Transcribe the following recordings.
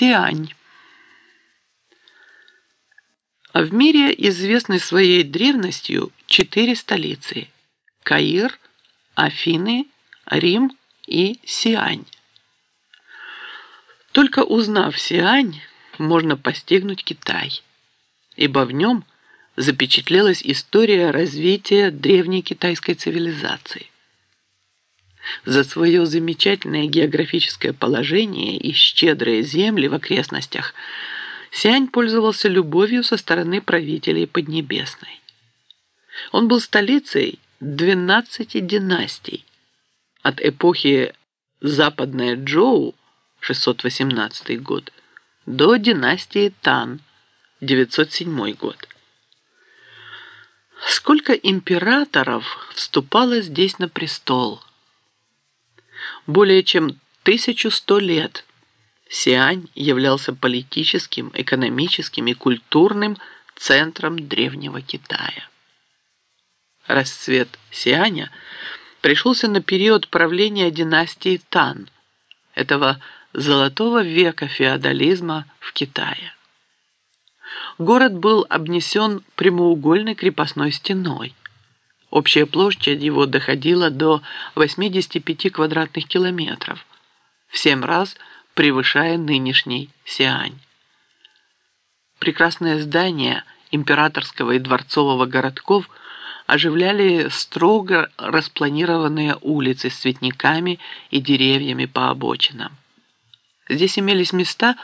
Сиань. А в мире известны своей древностью четыре столицы – Каир, Афины, Рим и Сиань. Только узнав Сиань, можно постигнуть Китай, ибо в нем запечатлелась история развития древней китайской цивилизации. За свое замечательное географическое положение и щедрые земли в окрестностях Сиань пользовался любовью со стороны правителей Поднебесной. Он был столицей 12 династий, от эпохи Западная Джоу 618 год до династии Тан 907 год. Сколько императоров вступало здесь на престол – более чем 1100 лет Сиань являлся политическим, экономическим и культурным центром древнего Китая. Расцвет Сианя пришелся на период правления династии Тан, этого золотого века феодализма в Китае. Город был обнесен прямоугольной крепостной стеной, Общая площадь его доходила до 85 квадратных километров, в семь раз превышая нынешний Сиань. Прекрасные здания императорского и дворцового городков оживляли строго распланированные улицы с цветниками и деревьями по обочинам. Здесь имелись места,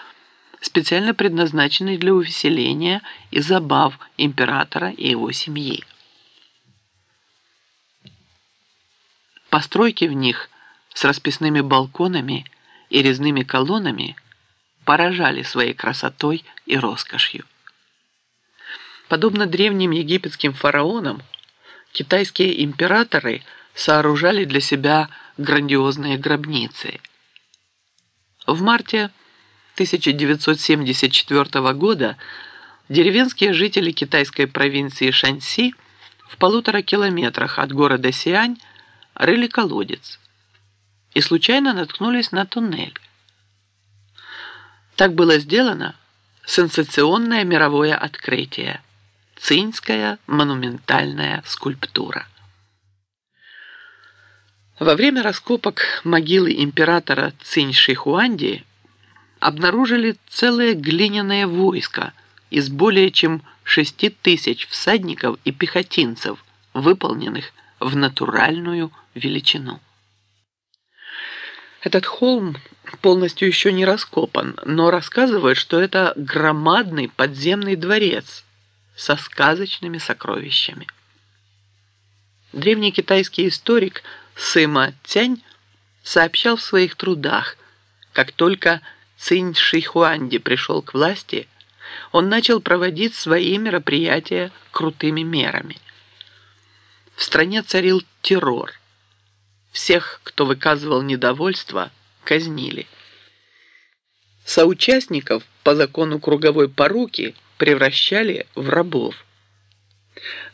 специально предназначенные для увеселения и забав императора и его семьи. Постройки в них с расписными балконами и резными колоннами поражали своей красотой и роскошью. Подобно древним египетским фараонам, китайские императоры сооружали для себя грандиозные гробницы. В марте 1974 года деревенские жители китайской провинции Шаньси в полутора километрах от города Сиань рыли колодец и случайно наткнулись на туннель. Так было сделано сенсационное мировое открытие – Цинская монументальная скульптура. Во время раскопок могилы императора Цинь Шихуанди обнаружили целое глиняное войско из более чем шести тысяч всадников и пехотинцев, выполненных в натуральную величину. Этот холм полностью еще не раскопан, но рассказывают, что это громадный подземный дворец со сказочными сокровищами. Древний китайский историк Сыма Цянь сообщал в своих трудах, как только Цинь Шихуанди пришел к власти, он начал проводить свои мероприятия крутыми мерами. В стране царил террор – всех, кто выказывал недовольство, казнили. Соучастников по закону круговой поруки превращали в рабов.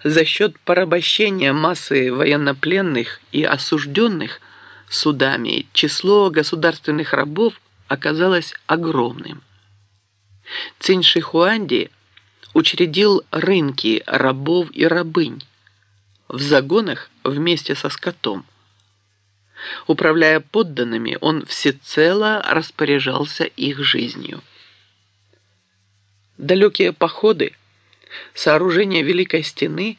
За счет порабощения массы военнопленных и осужденных судами число государственных рабов оказалось огромным. Цинь Шихуанди учредил рынки рабов и рабынь в загонах вместе со скотом. Управляя подданными, он всецело распоряжался их жизнью. Далекие походы, сооружение Великой Стены,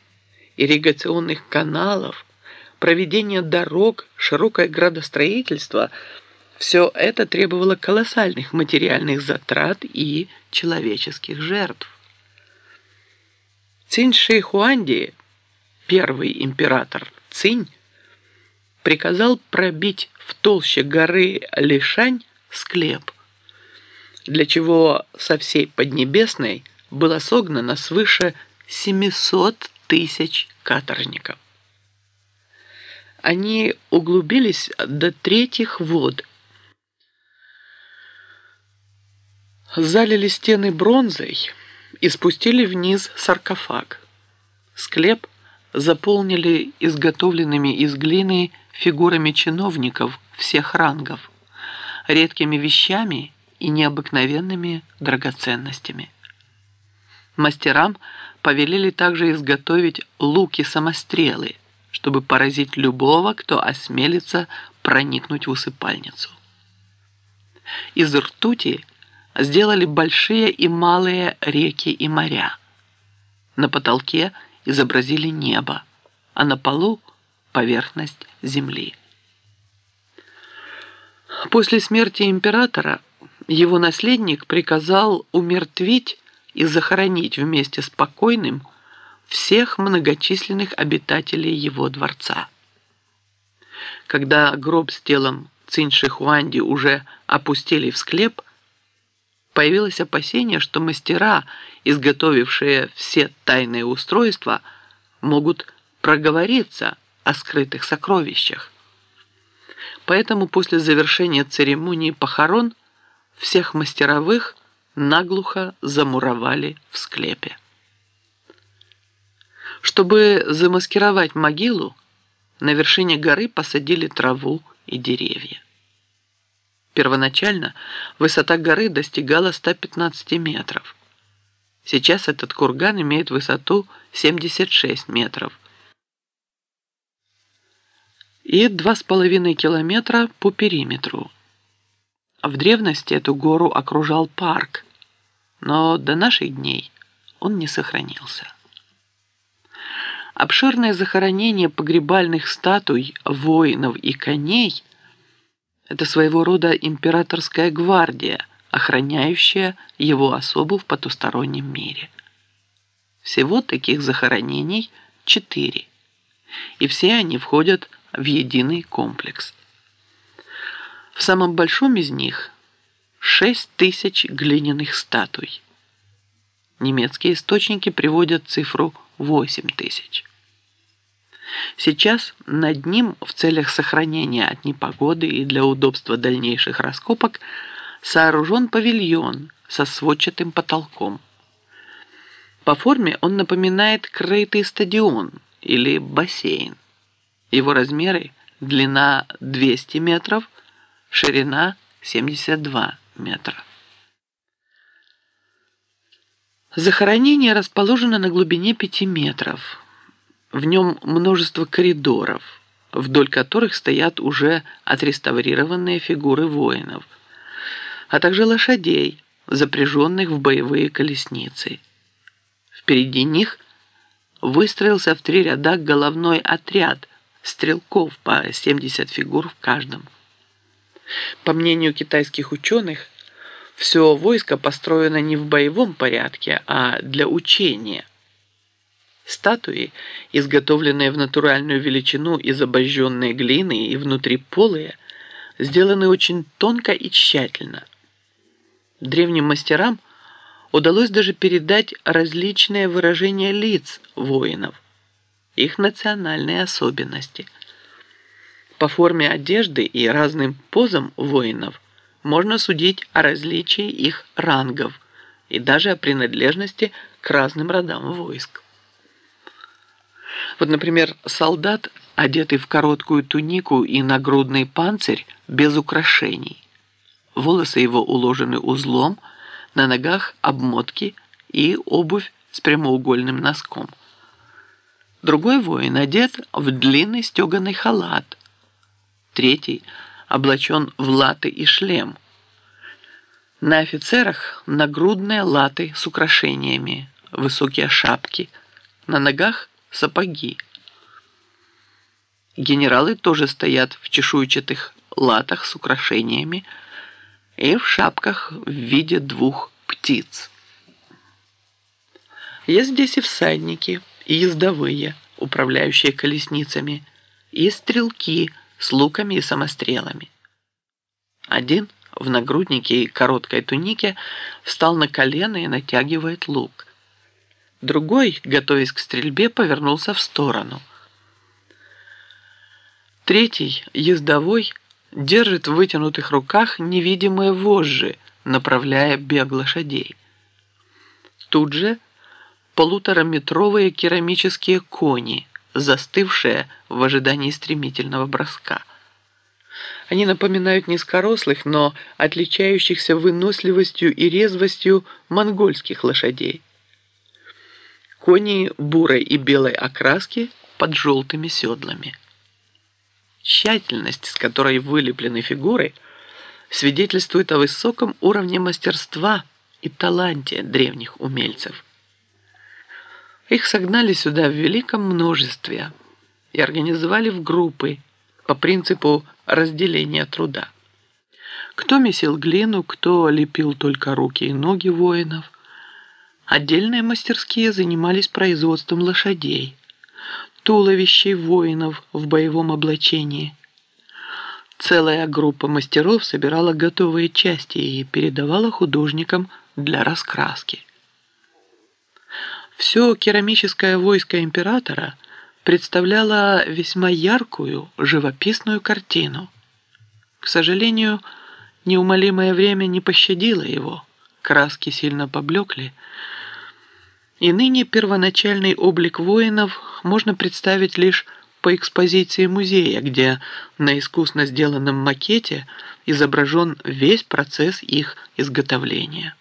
ирригационных каналов, проведение дорог, широкое градостроительство – все это требовало колоссальных материальных затрат и человеческих жертв. Цинь Ши Хуанди, первый император Цинь, приказал пробить в толще горы Лишань склеп, для чего со всей Поднебесной было согнано свыше 700 тысяч каторжников. Они углубились до третьих вод, залили стены бронзой и спустили вниз саркофаг. Склеп заполнили изготовленными из глины фигурами чиновников всех рангов, редкими вещами и необыкновенными драгоценностями. Мастерам повелели также изготовить луки-самострелы, чтобы поразить любого, кто осмелится проникнуть в усыпальницу. Из ртути сделали большие и малые реки и моря. На потолке изобразили небо, а на полу – поверхность земли. После смерти императора его наследник приказал умертвить и захоронить вместе с покойным всех многочисленных обитателей его дворца. Когда гроб с телом Цинь-Шихуанди уже опустили в склеп, появилось опасение, что мастера, изготовившие все тайные устройства, могут проговориться о скрытых сокровищах. Поэтому после завершения церемонии похорон всех мастеровых наглухо замуровали в склепе. Чтобы замаскировать могилу, на вершине горы посадили траву и деревья. Первоначально высота горы достигала 115 метров. Сейчас этот курган имеет высоту 76 метров и 2,5 километра по периметру. В древности эту гору окружал парк, но до наших дней он не сохранился. Обширное захоронение погребальных статуй, воинов и коней – это своего рода императорская гвардия, охраняющая его особу в потустороннем мире. Всего таких захоронений четыре, и все они входят в единый комплекс. В самом большом из них шесть тысяч глиняных статуй. Немецкие источники приводят цифру 8 тысяч. Сейчас над ним в целях сохранения от непогоды и для удобства дальнейших раскопок сооружен павильон со сводчатым потолком. По форме он напоминает крытый стадион или бассейн. Его размеры – длина 200 метров, ширина 72 метра. Захоронение расположено на глубине 5 метров. В нем множество коридоров, вдоль которых стоят уже отреставрированные фигуры воинов, а также лошадей, запряженных в боевые колесницы. Впереди них выстроился в три ряда головной отряд стрелков по 70 фигур в каждом. По мнению китайских ученых, все войско построено не в боевом порядке, а для учения. Статуи, изготовленные в натуральную величину из обожженной глины и внутриполые, сделаны очень тонко и тщательно. Древним мастерам удалось даже передать различные выражения лиц воинов, их национальные особенности – по форме одежды и разным позам воинов можно судить о различии их рангов и даже о принадлежности к разным родам войск. Вот, например, солдат, одетый в короткую тунику и нагрудный панцирь без украшений. Волосы его уложены узлом, на ногах обмотки и обувь с прямоугольным носком. Другой воин одет в длинный стеганый халат – третий облачен в латы и шлем. На офицерах нагрудные латы с украшениями, высокие шапки, на ногах сапоги. Генералы тоже стоят в чешуйчатых латах с украшениями и в шапках в виде двух птиц. Есть здесь и всадники, и ездовые, управляющие колесницами, и стрелки – с луками и самострелами. Один в нагруднике и короткой тунике встал на колено и натягивает лук. Другой, готовясь к стрельбе, повернулся в сторону. Третий, ездовой, держит в вытянутых руках невидимые вожжи, направляя бег лошадей. Тут же полутораметровые керамические кони – застывшая в ожидании стремительного броска. Они напоминают низкорослых, но отличающихся выносливостью и резвостью монгольских лошадей. Кони бурой и белой окраски под желтыми седлами. Тщательность, с которой вылеплены фигуры, свидетельствует о высоком уровне мастерства и таланте древних умельцев. Их согнали сюда в великом множестве и организовали в группы по принципу разделения труда. Кто месил глину, кто лепил только руки и ноги воинов. Отдельные мастерские занимались производством лошадей, туловищей воинов в боевом облачении. Целая группа мастеров собирала готовые части и передавала художникам для раскраски. Все керамическое войско императора представляло весьма яркую, живописную картину. К сожалению, неумолимое время не пощадило его, краски сильно поблекли, и ныне первоначальный облик воинов можно представить лишь по экспозиции музея, где на искусно сделанном макете изображен весь процесс их изготовления.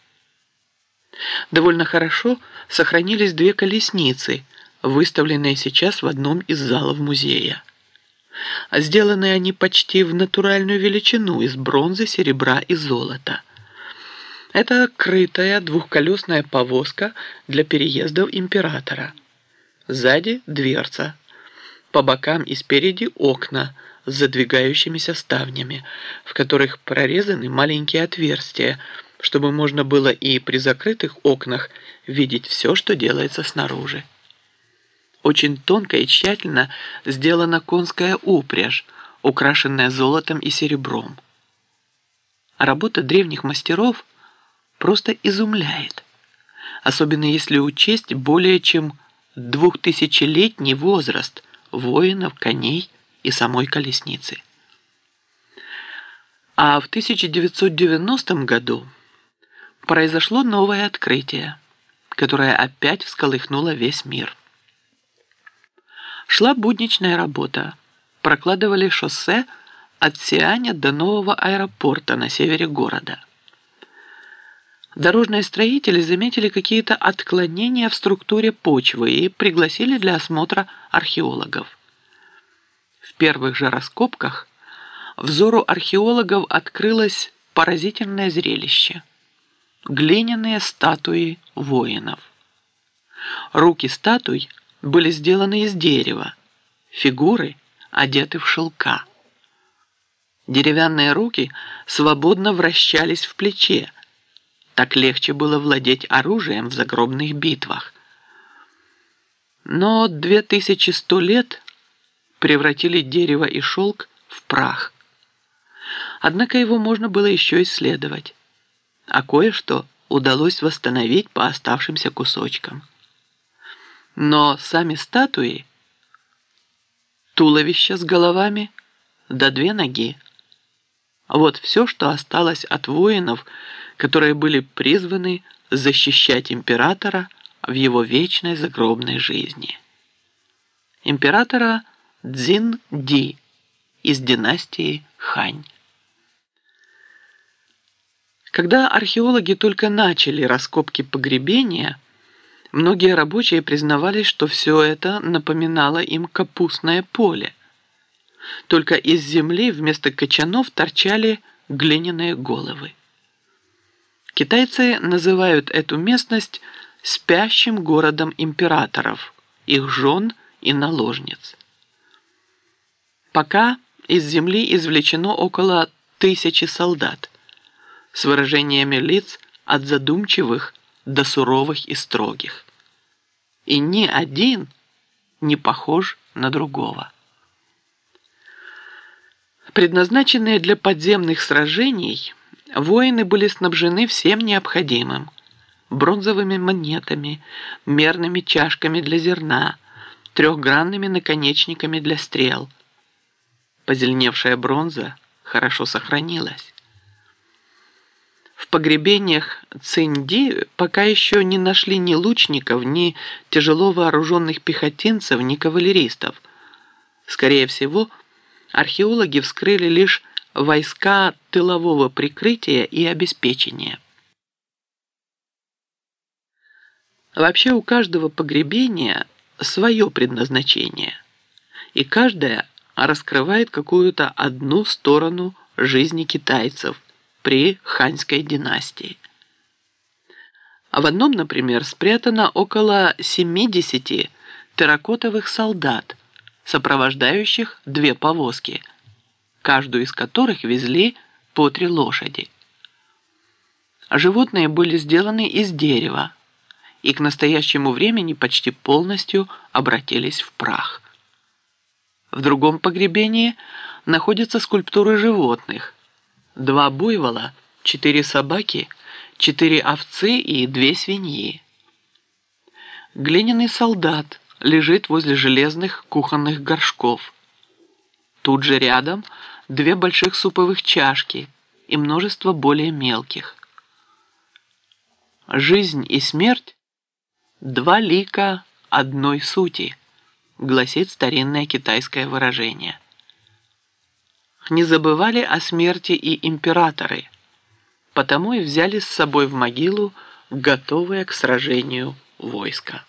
Довольно хорошо сохранились две колесницы, выставленные сейчас в одном из залов музея. Сделаны они почти в натуральную величину из бронзы, серебра и золота. Это крытая двухколесная повозка для переездов императора. Сзади дверца. По бокам и спереди окна с задвигающимися ставнями, в которых прорезаны маленькие отверстия – чтобы можно было и при закрытых окнах видеть все, что делается снаружи. Очень тонко и тщательно сделана конская упряжь, украшенная золотом и серебром. Работа древних мастеров просто изумляет, особенно если учесть более чем двухтысячелетний возраст воинов, коней и самой колесницы. А в 1990 году произошло новое открытие, которое опять всколыхнуло весь мир. Шла будничная работа. Прокладывали шоссе от Сианя до нового аэропорта на севере города. Дорожные строители заметили какие-то отклонения в структуре почвы и пригласили для осмотра археологов. В первых же раскопках взору археологов открылось поразительное зрелище – глиняные статуи воинов. Руки статуй были сделаны из дерева, фигуры одеты в шелка. Деревянные руки свободно вращались в плече. Так легче было владеть оружием в загробных битвах. Но 2100 лет превратили дерево и шелк в прах. Однако его можно было еще исследовать а кое-что удалось восстановить по оставшимся кусочкам. Но сами статуи, туловища с головами, да две ноги. Вот все, что осталось от воинов, которые были призваны защищать императора в его вечной загробной жизни. Императора Цзин Ди из династии Хань. Когда археологи только начали раскопки погребения, многие рабочие признавались, что все это напоминало им капустное поле. Только из земли вместо кочанов торчали глиняные головы. Китайцы называют эту местность спящим городом императоров, их жен и наложниц. Пока из земли извлечено около тысячи солдат с выражениями лиц от задумчивых до суровых и строгих. И ни один не похож на другого. Предназначенные для подземных сражений, воины были снабжены всем необходимым – бронзовыми монетами, мерными чашками для зерна, трехгранными наконечниками для стрел. Позеленевшая бронза хорошо сохранилась. В погребениях Цинди пока еще не нашли ни лучников, ни тяжело вооруженных пехотинцев, ни кавалеристов. Скорее всего, археологи вскрыли лишь войска тылового прикрытия и обеспечения. Вообще у каждого погребения свое предназначение, и каждое раскрывает какую-то одну сторону жизни китайцев при ханьской династии. В одном, например, спрятано около 70 терракотовых солдат, сопровождающих две повозки, каждую из которых везли по три лошади. Животные были сделаны из дерева и к настоящему времени почти полностью обратились в прах. В другом погребении находятся скульптуры животных. Два буйвола, четыре собаки – четыре овцы и две свиньи. Глиняный солдат лежит возле железных кухонных горшков. Тут же рядом две больших суповых чашки и множество более мелких. Жизнь и смерть – два лика одной сути, гласит старинное китайское выражение. Не забывали о смерти и императоры – потому и взяли с собой в могилу готовое к сражению войско.